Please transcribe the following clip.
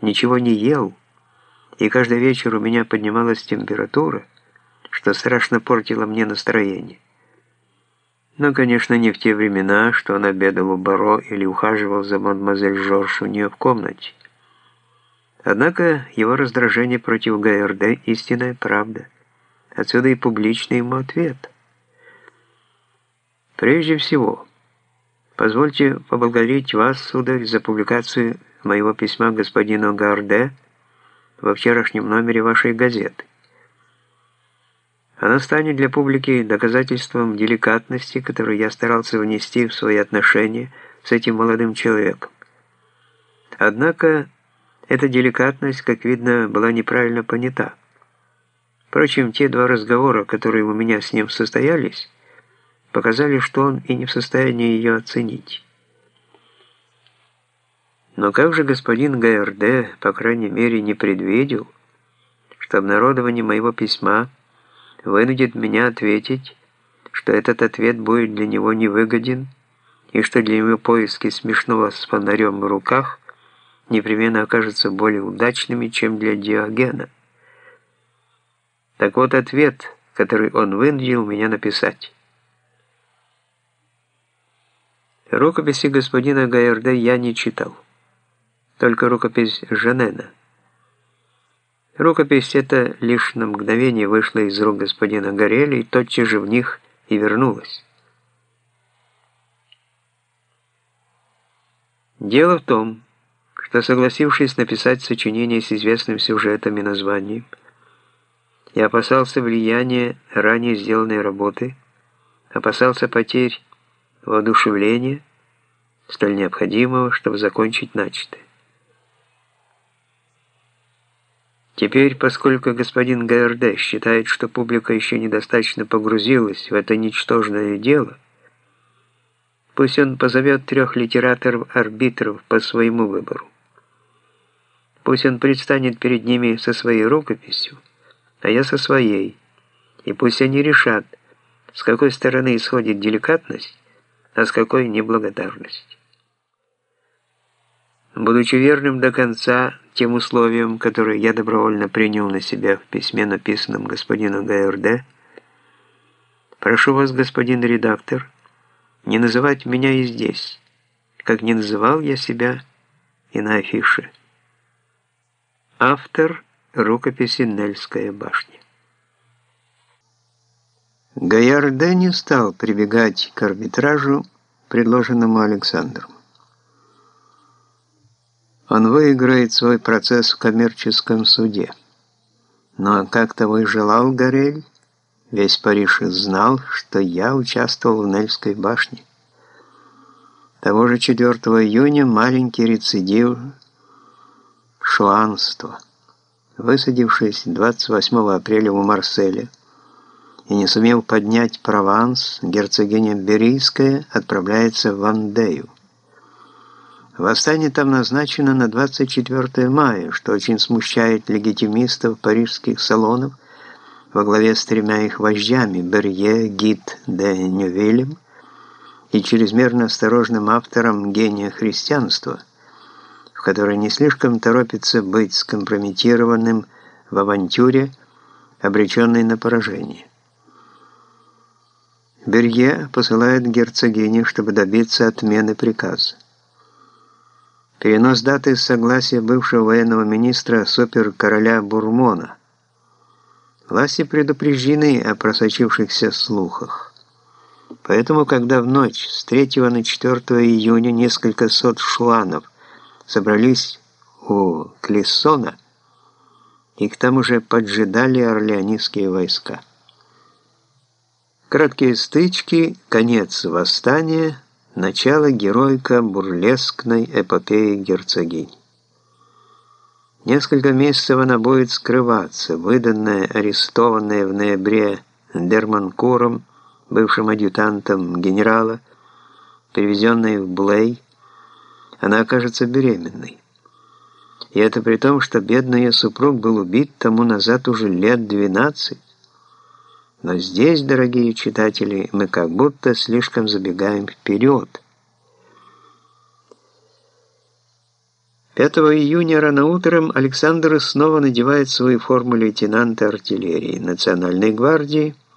ничего не ел, и каждый вечер у меня поднималась температура, что страшно портило мне настроение. Но, конечно, не в те времена, что он обедал у Баро или ухаживал за мадемуазель Жорж у нее в комнате. Однако его раздражение против ГРД – истинная правда. Отсюда и публичный ему ответ. Прежде всего, позвольте поблагодарить вас, сударь, за публикацию моего письма господину Гарде во вчерашнем номере вашей газеты. Она станет для публики доказательством деликатности, которую я старался внести в свои отношения с этим молодым человеком. Однако эта деликатность, как видно, была неправильно понята. Впрочем, те два разговора, которые у меня с ним состоялись, показали, что он и не в состоянии ее оценить. Но как же господин ГРД, по крайней мере, не предвидел, что обнародование моего письма вынудит меня ответить, что этот ответ будет для него невыгоден и что для него поиски смешного с фонарем в руках непременно окажутся более удачными, чем для Диогена. Так вот ответ, который он вынудил меня написать. Рукописи господина Гайерде я не читал, только рукопись Жанена. Рукопись эта лишь на мгновение вышла из рук господина Гореля и тотчас же в них и вернулась. Дело в том, что, согласившись написать сочинение с известным сюжетом и названием, я опасался влияния ранее сделанной работы, опасался потерь воодушевления, столь необходимого, чтобы закончить начатое. Теперь, поскольку господин ГРД считает, что публика еще недостаточно погрузилась в это ничтожное дело, пусть он позовет трех литераторов-арбитров по своему выбору. Пусть он предстанет перед ними со своей рукописью, а я со своей, и пусть они решат, с какой стороны исходит деликатность, а с какой неблагодарность. Будучи верным до конца тем условиям, которые я добровольно принял на себя в письме, написанном господину ГРД, прошу вас, господин редактор, не называть меня и здесь, как не называл я себя и на афише. Автор рукописи «Нельская башня». Гаярде не стал прибегать к арбитражу, предложенному Александром. Он выиграет свой процесс в коммерческом суде. Но как того и желал Горель, весь Париж знал, что я участвовал в Нельской башне. Того же 4 июня маленький рецидив шуанство, высадившись 28 апреля у Марселя и не сумев поднять Прованс, герцогиня Берийская отправляется в Вандею. Восстание там назначено на 24 мая, что очень смущает легитимистов парижских салонов во главе с тремя их вождями Берье, Гид де Нювелем и чрезмерно осторожным автором гения христианства, в который не слишком торопится быть скомпрометированным в авантюре, обреченной на поражение. Берье посылает герцогине, чтобы добиться отмены приказа. Перенос даты согласия бывшего военного министра супер-короля Бурмона. Власти предупреждены о просочившихся слухах. Поэтому, когда в ночь с 3 на 4 июня несколько сот шуанов собрались у Клессона, их там уже поджидали орлеонистские войска. Краткие стычки, конец восстания – Начало геройко-бурлескной эпопеи герцогинь. Несколько месяцев она будет скрываться, выданная, арестованная в ноябре Дерманкуром, бывшим адъютантом генерала, привезенная в Блей, она окажется беременной. И это при том, что бедный ее супруг был убит тому назад уже лет 12. Но здесь, дорогие читатели, мы как будто слишком забегаем вперед. 5 июня рано утром Александр снова надевает свою форму лейтенанта артиллерии Национальной гвардии –